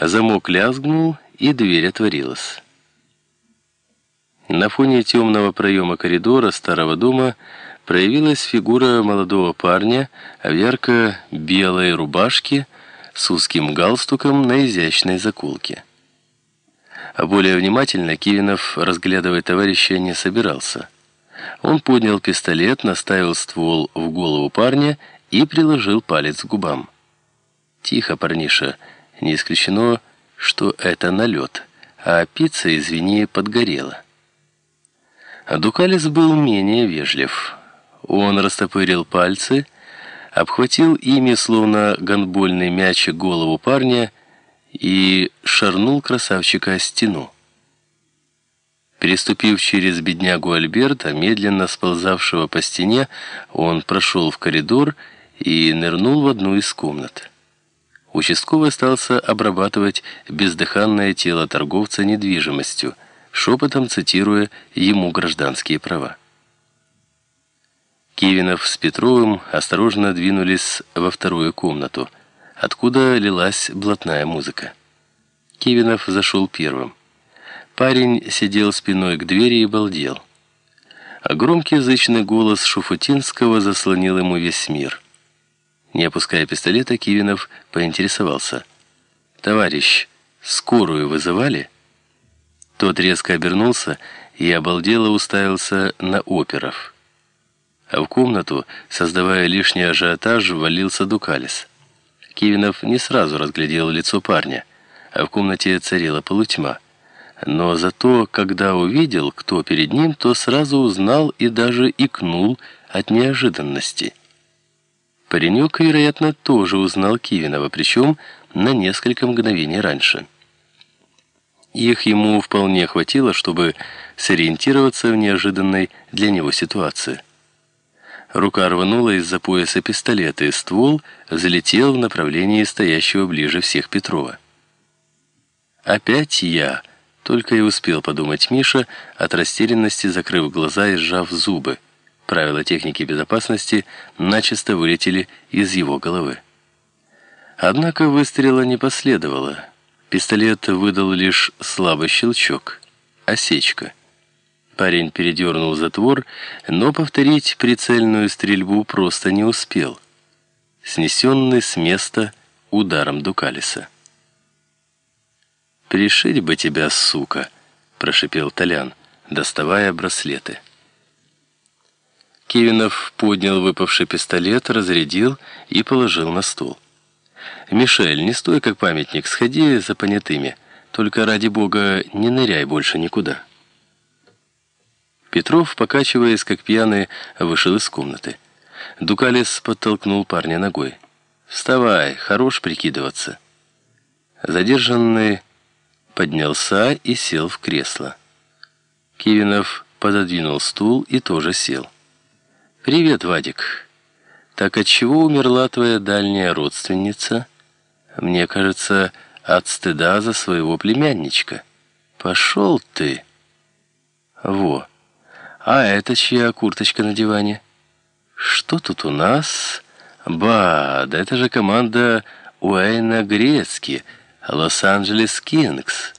Замок лязгнул, и дверь отворилась. На фоне темного проема коридора старого дома проявилась фигура молодого парня в ярко-белой рубашке с узким галстуком на изящной заколке. А более внимательно Кивинов разглядывать товарища не собирался. Он поднял пистолет, наставил ствол в голову парня и приложил палец к губам. «Тихо, парниша, не исключено, что это налет, а пицца, извини, подгорела». Дукалис был менее вежлив. Он растопырил пальцы, обхватил ими, словно гандбольный мяч, голову парня и шарнул красавчика о стену. Переступив через беднягу Альберта, медленно сползавшего по стене, он прошел в коридор и нырнул в одну из комнат. Участковый остался обрабатывать бездыханное тело торговца недвижимостью, шепотом цитируя ему гражданские права. Кивинов с Петровым осторожно двинулись во вторую комнату, откуда лилась блатная музыка. Кивинов зашел первым. Парень сидел спиной к двери и балдел. А громкий язычный голос Шуфутинского заслонил ему весь мир. Не опуская пистолета, Кивинов поинтересовался. «Товарищ, скорую вызывали?» Тот резко обернулся и обалдело уставился на оперов. А в комнату, создавая лишний ажиотаж, ввалился Дукалис. Кивинов не сразу разглядел лицо парня, а в комнате царила полутьма. Но зато, когда увидел, кто перед ним, то сразу узнал и даже икнул от неожиданности. Паренек, вероятно, тоже узнал Кивинова, причем на несколько мгновений раньше. Их ему вполне хватило, чтобы сориентироваться в неожиданной для него ситуации. Рука рванула из-за пояса пистолета, и ствол залетел в направлении стоящего ближе всех Петрова. «Опять я!» — только и успел подумать Миша, от растерянности закрыв глаза и сжав зубы. Правила техники безопасности начисто вылетели из его головы. Однако выстрела не последовало. Пистолет выдал лишь слабый щелчок. Осечка. Парень передернул затвор, но повторить прицельную стрельбу просто не успел. Снесенный с места ударом Дукалиса. «Пришить бы тебя, сука!» – прошипел Толян, доставая браслеты. Кивинов поднял выпавший пистолет, разрядил и положил на стол. «Мишель, не стой как памятник, сходи за понятыми. Только ради бога не ныряй больше никуда». Петров, покачиваясь как пьяный, вышел из комнаты. Дукалис подтолкнул парня ногой. «Вставай, хорош прикидываться». Задержанный поднялся и сел в кресло. Кивинов пододвинул стул и тоже сел. «Привет, Вадик. Так от чего умерла твоя дальняя родственница?» Мне кажется, от стыда за своего племянничка. Пошел ты. Во. А это чья курточка на диване? Что тут у нас? Ба, да это же команда Уэйна Грецки, Лос-Анджелес Кингс.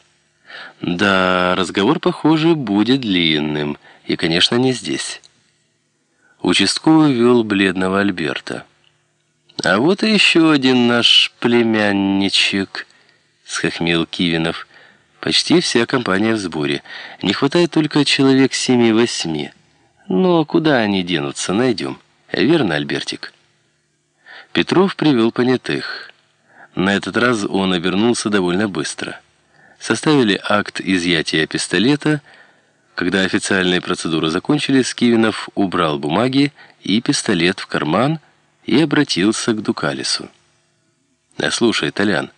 Да, разговор, похоже, будет длинным. И, конечно, не здесь. Участковый вел бледного Альберта. «А вот и еще один наш племянничек», — схохмел Кивинов. «Почти вся компания в сборе. Не хватает только человек семи-восьми. Но куда они денутся, найдем. Верно, Альбертик?» Петров привел понятых. На этот раз он обернулся довольно быстро. Составили акт изъятия пистолета. Когда официальные процедуры закончились, Кивинов убрал бумаги и пистолет в карман, и обратился к Дукалису. «Слушай, Толян,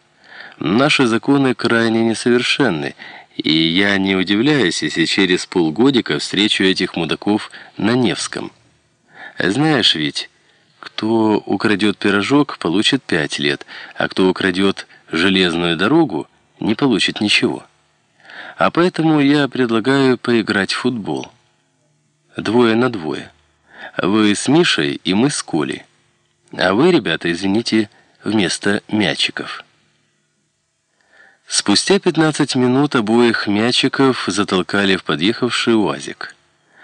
наши законы крайне несовершенны, и я не удивляюсь, если через полгодика встречу этих мудаков на Невском. Знаешь ведь, кто украдет пирожок, получит пять лет, а кто украдет железную дорогу, не получит ничего. А поэтому я предлагаю поиграть в футбол. Двое на двое. Вы с Мишей и мы с Колей. А вы, ребята, извините, вместо мячиков. Спустя 15 минут обоих мячиков затолкали в подъехавший УАЗик.